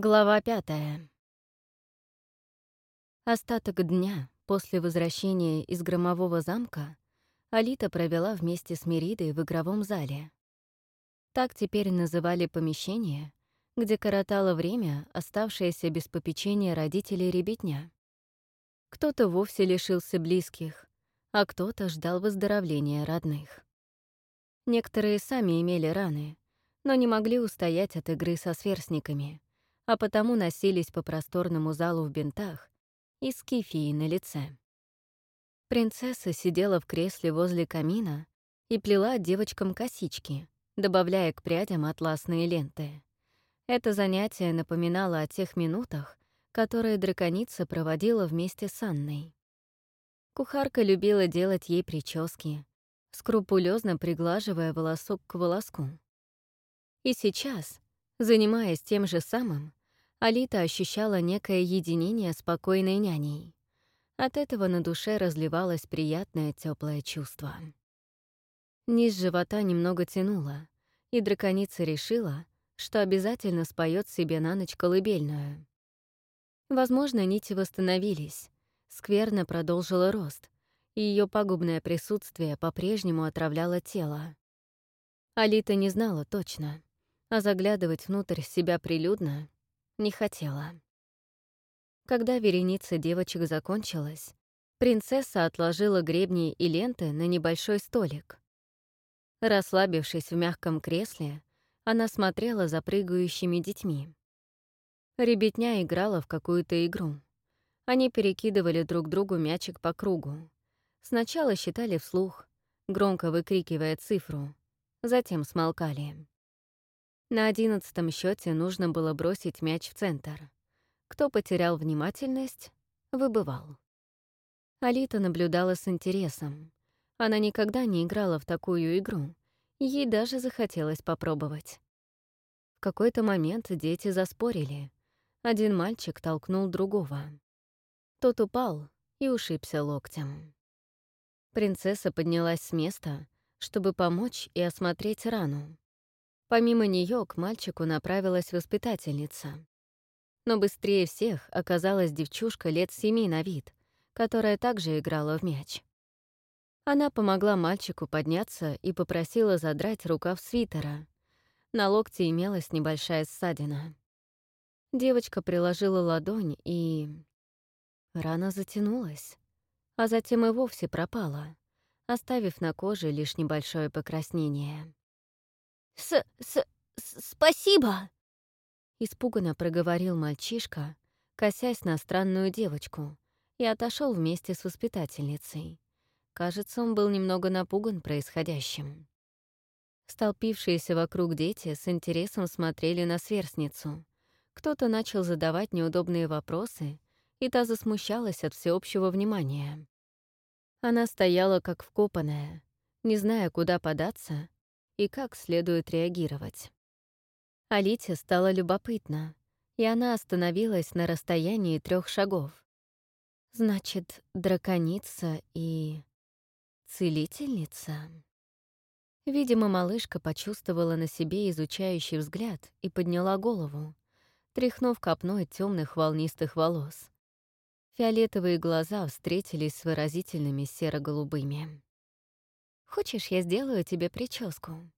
Глава пятая. Остаток дня после возвращения из громового замка Алита провела вместе с Меридой в игровом зале. Так теперь называли помещение, где коротало время, оставшееся без попечения родителей ребятня. Кто-то вовсе лишился близких, а кто-то ждал выздоровления родных. Некоторые сами имели раны, но не могли устоять от игры со сверстниками — а потому носились по просторному залу в бинтах и с кифией на лице. Принцесса сидела в кресле возле камина и плела девочкам косички, добавляя к прядям атласные ленты. Это занятие напоминало о тех минутах, которые драконица проводила вместе с Анной. Кухарка любила делать ей прически, скрупулезно приглаживая волосок к волоску. И сейчас, занимаясь тем же самым, Алита ощущала некое единение спокойной няней. От этого на душе разливалось приятное теплое чувство. Низ живота немного тянуло, и драконица решила, что обязательно споет себе на ночь колыбельную. Возможно, нити восстановились, скверно продолжила рост, и ее пагубное присутствие по-прежнему отравляло тело. Алита не знала точно, а заглядывать внутрь себя прилюдно не хотела. Когда вереница девочек закончилась, принцесса отложила гребни и ленты на небольшой столик. Расслабившись в мягком кресле, она смотрела за прыгающими детьми. Ребятня играла в какую-то игру. Они перекидывали друг другу мячик по кругу. Сначала считали вслух, громко выкрикивая цифру, затем смолкали. На одиннадцатом счете нужно было бросить мяч в центр. Кто потерял внимательность, выбывал. Алита наблюдала с интересом. Она никогда не играла в такую игру, ей даже захотелось попробовать. В какой-то момент дети заспорили. Один мальчик толкнул другого. Тот упал и ушибся локтем. Принцесса поднялась с места, чтобы помочь и осмотреть рану. Помимо нее к мальчику направилась воспитательница. Но быстрее всех оказалась девчушка лет семи на вид, которая также играла в мяч. Она помогла мальчику подняться и попросила задрать рукав свитера. На локте имелась небольшая ссадина. Девочка приложила ладонь и... Рана затянулась, а затем и вовсе пропала, оставив на коже лишь небольшое покраснение. С -с «Спасибо!» Испуганно проговорил мальчишка, косясь на странную девочку, и отошел вместе с воспитательницей. Кажется, он был немного напуган происходящим. Столпившиеся вокруг дети с интересом смотрели на сверстницу. Кто-то начал задавать неудобные вопросы, и та засмущалась от всеобщего внимания. Она стояла как вкопанная, не зная, куда податься, и как следует реагировать. Алите стало любопытно, и она остановилась на расстоянии трех шагов. Значит, драконица и... целительница? Видимо, малышка почувствовала на себе изучающий взгляд и подняла голову, тряхнув копной темных волнистых волос. Фиолетовые глаза встретились с выразительными серо-голубыми. Хочешь, я сделаю тебе прическу?»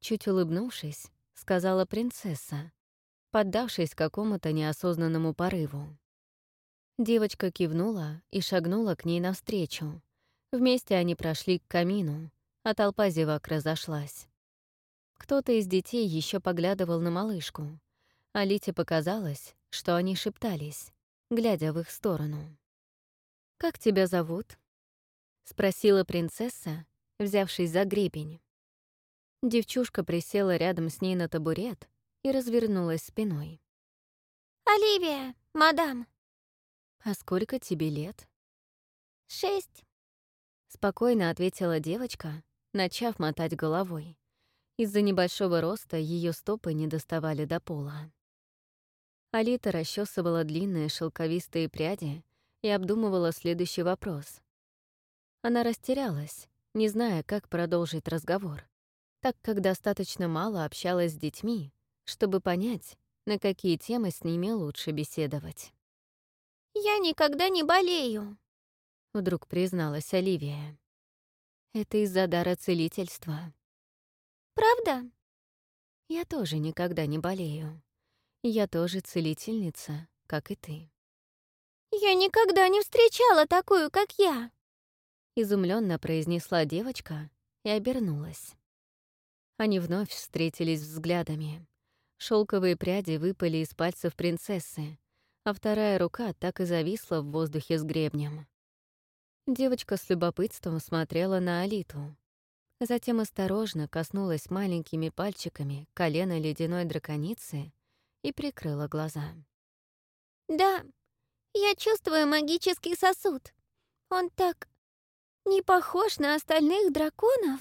Чуть улыбнувшись, сказала принцесса, поддавшись какому-то неосознанному порыву. Девочка кивнула и шагнула к ней навстречу. Вместе они прошли к камину, а толпа зевак разошлась. Кто-то из детей еще поглядывал на малышку, а Лите показалось, что они шептались, глядя в их сторону. «Как тебя зовут?» — спросила принцесса, взявшись за гребень. Девчушка присела рядом с ней на табурет и развернулась спиной. «Оливия, мадам!» «А сколько тебе лет?» «Шесть», — спокойно ответила девочка, начав мотать головой. Из-за небольшого роста ее стопы не доставали до пола. Алита расчесывала длинные шелковистые пряди и обдумывала следующий вопрос. Она растерялась, не зная, как продолжить разговор, так как достаточно мало общалась с детьми, чтобы понять, на какие темы с ними лучше беседовать. «Я никогда не болею», — вдруг призналась Оливия. «Это из-за дара целительства». «Правда?» «Я тоже никогда не болею. Я тоже целительница, как и ты». «Я никогда не встречала такую, как я!» Изумленно произнесла девочка и обернулась. Они вновь встретились взглядами. Шелковые пряди выпали из пальцев принцессы, а вторая рука так и зависла в воздухе с гребнем. Девочка с любопытством смотрела на Алиту. Затем осторожно коснулась маленькими пальчиками колена ледяной драконицы и прикрыла глаза. «Да, я чувствую магический сосуд. Он так не похож на остальных драконов.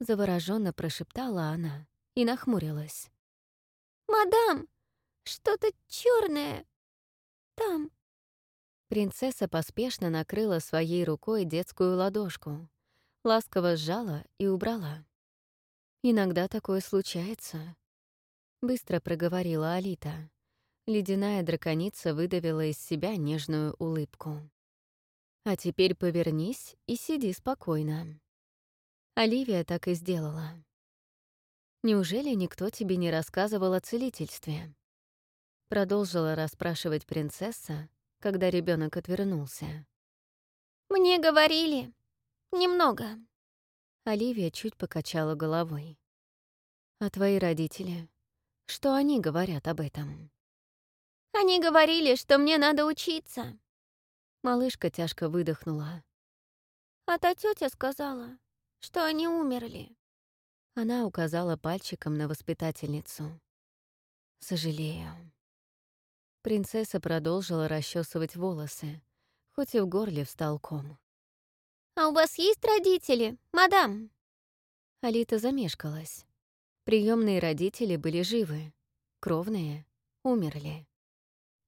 Завороженно прошептала она и нахмурилась. «Мадам, что-то черное там». Принцесса поспешно накрыла своей рукой детскую ладошку, ласково сжала и убрала. «Иногда такое случается», — быстро проговорила Алита. Ледяная драконица выдавила из себя нежную улыбку. «А теперь повернись и сиди спокойно». Оливия так и сделала. «Неужели никто тебе не рассказывал о целительстве?» Продолжила расспрашивать принцесса, когда ребенок отвернулся. «Мне говорили. Немного». Оливия чуть покачала головой. «А твои родители? Что они говорят об этом?» Они говорили, что мне надо учиться. Малышка тяжко выдохнула. А та тетя сказала, что они умерли. Она указала пальчиком на воспитательницу. «Сожалею». Принцесса продолжила расчесывать волосы, хоть и в горле встал ком. «А у вас есть родители, мадам?» Алита замешкалась. Приемные родители были живы, кровные умерли.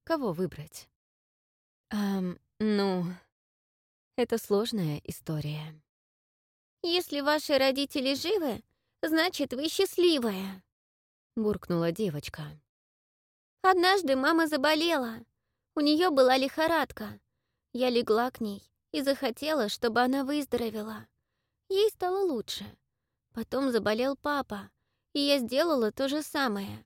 Кого выбрать? Эм, ну, это сложная история. «Если ваши родители живы, значит, вы счастливая», — буркнула девочка. «Однажды мама заболела. У нее была лихорадка. Я легла к ней и захотела, чтобы она выздоровела. Ей стало лучше. Потом заболел папа, и я сделала то же самое.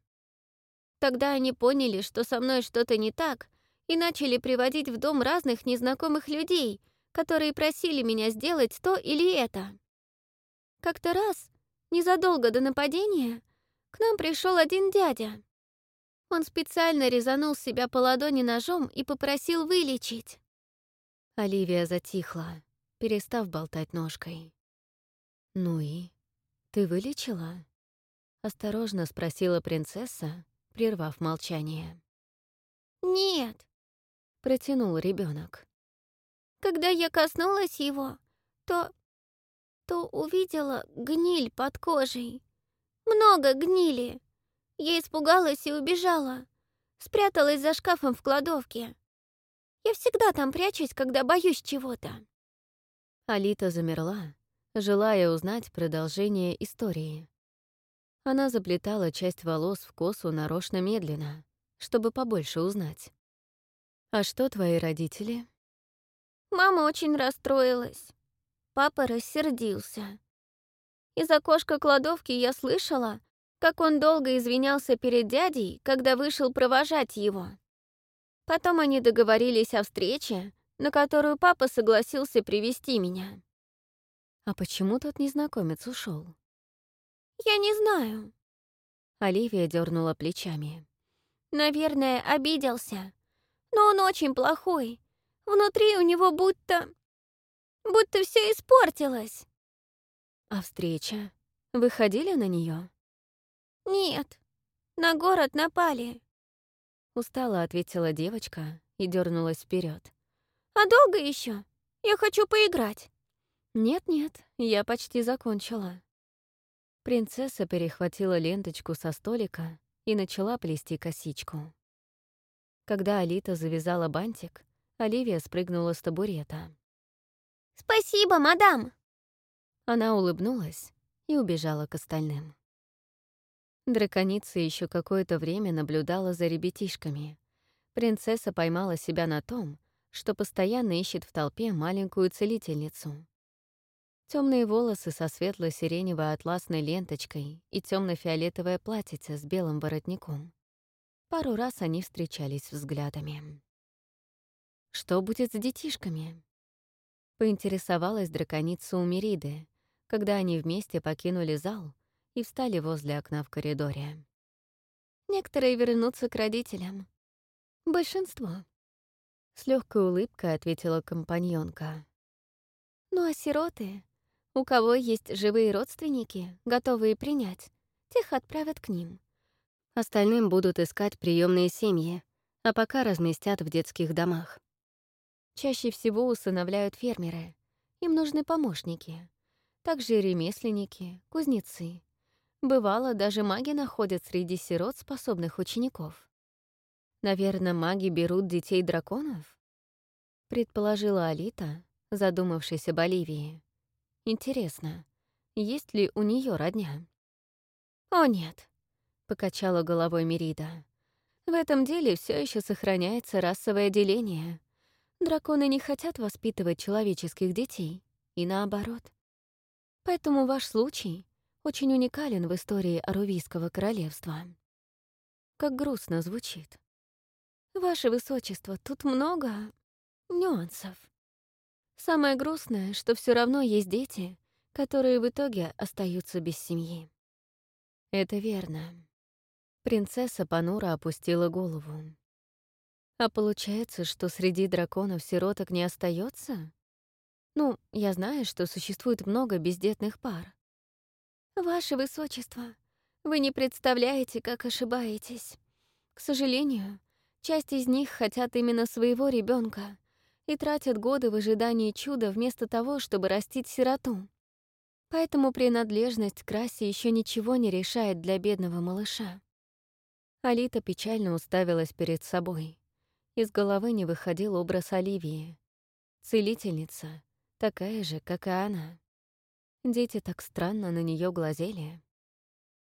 Тогда они поняли, что со мной что-то не так, и начали приводить в дом разных незнакомых людей, которые просили меня сделать то или это. Как-то раз, незадолго до нападения, к нам пришел один дядя. Он специально резанул себя по ладони ножом и попросил вылечить. Оливия затихла, перестав болтать ножкой. «Ну и? Ты вылечила?» — осторожно спросила принцесса, прервав молчание. «Нет», — протянул ребенок. «Когда я коснулась его, то... то увидела гниль под кожей. Много гнили. Я испугалась и убежала. Спряталась за шкафом в кладовке. Я всегда там прячусь, когда боюсь чего-то». Алита замерла, желая узнать продолжение истории. Она заплетала часть волос в косу нарочно медленно, чтобы побольше узнать. «А что твои родители?» Мама очень расстроилась. Папа рассердился. Из окошка кладовки я слышала, как он долго извинялся перед дядей, когда вышел провожать его. Потом они договорились о встрече, на которую папа согласился привести меня. «А почему тот незнакомец ушел? «Я не знаю». Оливия дернула плечами. «Наверное, обиделся. Но он очень плохой. Внутри у него будто... будто все испортилось». «А встреча? Вы ходили на нее? «Нет, на город напали». Устало ответила девочка и дернулась вперед. «А долго еще? Я хочу поиграть». «Нет-нет, я почти закончила». Принцесса перехватила ленточку со столика и начала плести косичку. Когда Алита завязала бантик, Оливия спрыгнула с табурета. «Спасибо, мадам!» Она улыбнулась и убежала к остальным. Драконица еще какое-то время наблюдала за ребятишками. Принцесса поймала себя на том, что постоянно ищет в толпе маленькую целительницу. Темные волосы со светло-сиреневой атласной ленточкой и темно фиолетовое платьице с белым воротником. Пару раз они встречались взглядами. Что будет с детишками? Поинтересовалась драконица у Мериды, когда они вместе покинули зал и встали возле окна в коридоре. Некоторые вернутся к родителям. Большинство. С легкой улыбкой ответила компаньонка. Ну а сироты у кого есть живые родственники, готовые принять, тех отправят к ним. Остальным будут искать приемные семьи, а пока разместят в детских домах. Чаще всего усыновляют фермеры. Им нужны помощники. Также ремесленники, кузнецы. Бывало, даже маги находят среди сирот способных учеников. Наверное, маги берут детей драконов? Предположила Алита, задумавшись об Оливии. Интересно, есть ли у нее родня? «О, нет», — покачала головой Мерида. «В этом деле все еще сохраняется расовое деление. Драконы не хотят воспитывать человеческих детей, и наоборот. Поэтому ваш случай очень уникален в истории Арувийского королевства. Как грустно звучит. Ваше Высочество, тут много нюансов. Самое грустное, что все равно есть дети, которые в итоге остаются без семьи. Это верно. Принцесса понуро опустила голову. А получается, что среди драконов сироток не остается? Ну, я знаю, что существует много бездетных пар. Ваше Высочество, вы не представляете, как ошибаетесь. К сожалению, часть из них хотят именно своего ребенка, и тратят годы в ожидании чуда вместо того, чтобы растить сироту. Поэтому принадлежность к расе еще ничего не решает для бедного малыша. Алита печально уставилась перед собой. Из головы не выходил образ Оливии. Целительница, такая же, как и она. Дети так странно на нее глазели.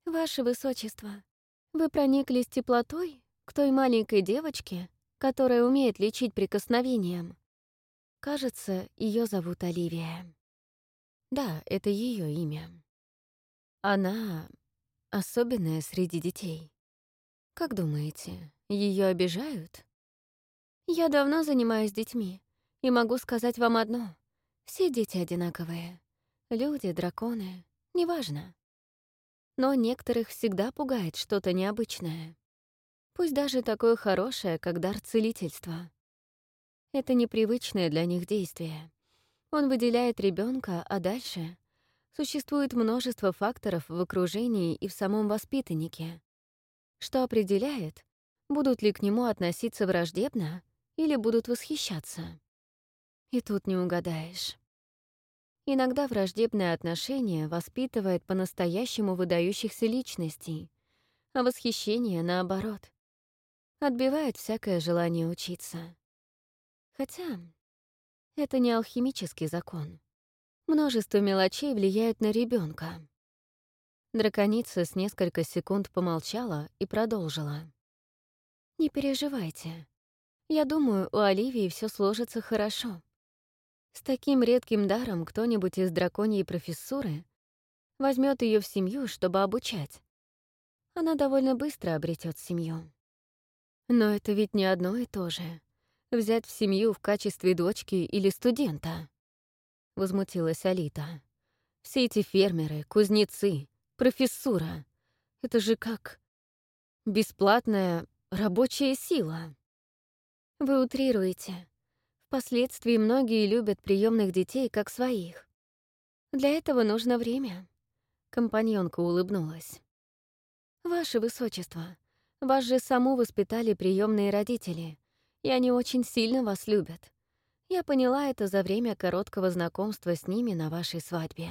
«Ваше Высочество, вы прониклись теплотой к той маленькой девочке, которая умеет лечить прикосновением. Кажется, ее зовут Оливия. Да, это ее имя. Она особенная среди детей. Как думаете, ее обижают? Я давно занимаюсь детьми, и могу сказать вам одно. Все дети одинаковые. Люди, драконы, неважно. Но некоторых всегда пугает что-то необычное пусть даже такое хорошее, как дар целительства. Это непривычное для них действие. Он выделяет ребенка, а дальше существует множество факторов в окружении и в самом воспитаннике, что определяет, будут ли к нему относиться враждебно или будут восхищаться. И тут не угадаешь. Иногда враждебное отношение воспитывает по-настоящему выдающихся личностей, а восхищение, наоборот, отбивает всякое желание учиться. Хотя это не алхимический закон. Множество мелочей влияют на ребенка. Драконица с несколько секунд помолчала и продолжила. «Не переживайте. Я думаю, у Оливии все сложится хорошо. С таким редким даром кто-нибудь из драконьей профессуры возьмет ее в семью, чтобы обучать. Она довольно быстро обретет семью. Но это ведь не одно и то же. Взять в семью в качестве дочки или студента. Возмутилась Алита. Все эти фермеры, кузнецы, профессура. Это же как бесплатная рабочая сила. Вы утрируете. Впоследствии многие любят приемных детей как своих. Для этого нужно время. Компаньонка улыбнулась. Ваше Высочество, вас же саму воспитали приемные родители, и они очень сильно вас любят. Я поняла это за время короткого знакомства с ними на вашей свадьбе».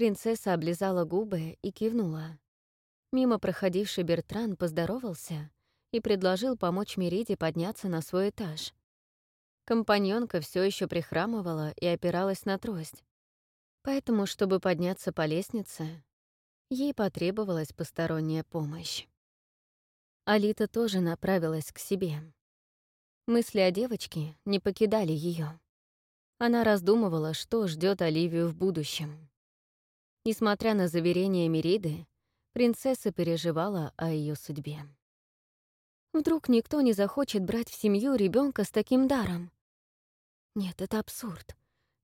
Принцесса облизала губы и кивнула. Мимо проходивший Бертран поздоровался и предложил помочь Мериде подняться на свой этаж. Компаньонка все еще прихрамывала и опиралась на трость. Поэтому, чтобы подняться по лестнице, ей потребовалась посторонняя помощь. Алита тоже направилась к себе. Мысли о девочке не покидали ее. Она раздумывала, что ждет Оливию в будущем. Несмотря на заверения Мериды, принцесса переживала о ее судьбе. Вдруг никто не захочет брать в семью ребенка с таким даром? Нет, это абсурд.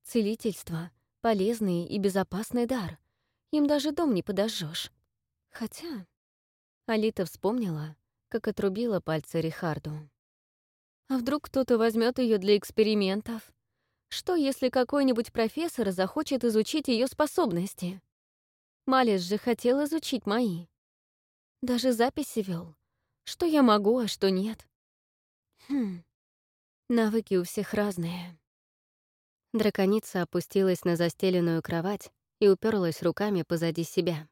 Целительство — полезный и безопасный дар. Им даже дом не подожжешь. Хотя... Алита вспомнила, как отрубила пальцы Рихарду. А вдруг кто-то возьмет ее для экспериментов? Что, если какой-нибудь профессор захочет изучить ее способности? Малис же хотел изучить мои. Даже записи вел. Что я могу, а что нет. Хм, навыки у всех разные. Драконица опустилась на застеленную кровать и уперлась руками позади себя.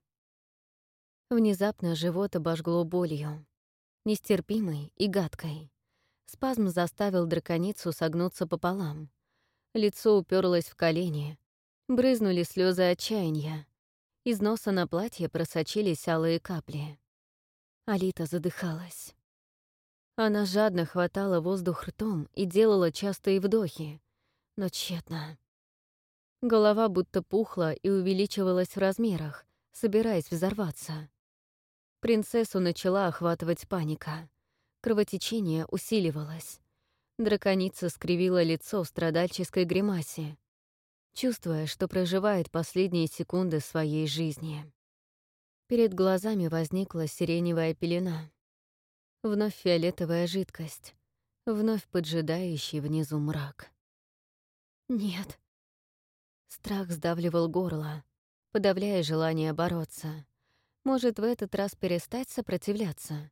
Внезапно живот обожгло болью, нестерпимой и гадкой. Спазм заставил драконицу согнуться пополам. Лицо уперлось в колени, брызнули слезы отчаяния. Из носа на платье просочились алые капли. Алита задыхалась. Она жадно хватала воздух ртом и делала частые вдохи, но тщетно. Голова будто пухла и увеличивалась в размерах, собираясь взорваться. Принцессу начала охватывать паника. Кровотечение усиливалось. Драконица скривила лицо в страдальческой гримасе, чувствуя, что проживает последние секунды своей жизни. Перед глазами возникла сиреневая пелена. Вновь фиолетовая жидкость. Вновь поджидающий внизу мрак. Нет. Страх сдавливал горло, подавляя желание бороться. Может, в этот раз перестать сопротивляться?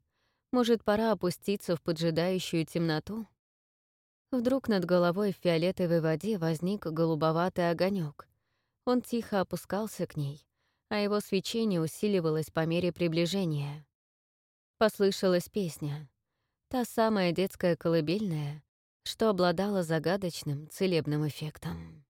Может, пора опуститься в поджидающую темноту? Вдруг над головой в фиолетовой воде возник голубоватый огонек. Он тихо опускался к ней, а его свечение усиливалось по мере приближения. Послышалась песня. Та самая детская колыбельная, что обладала загадочным целебным эффектом.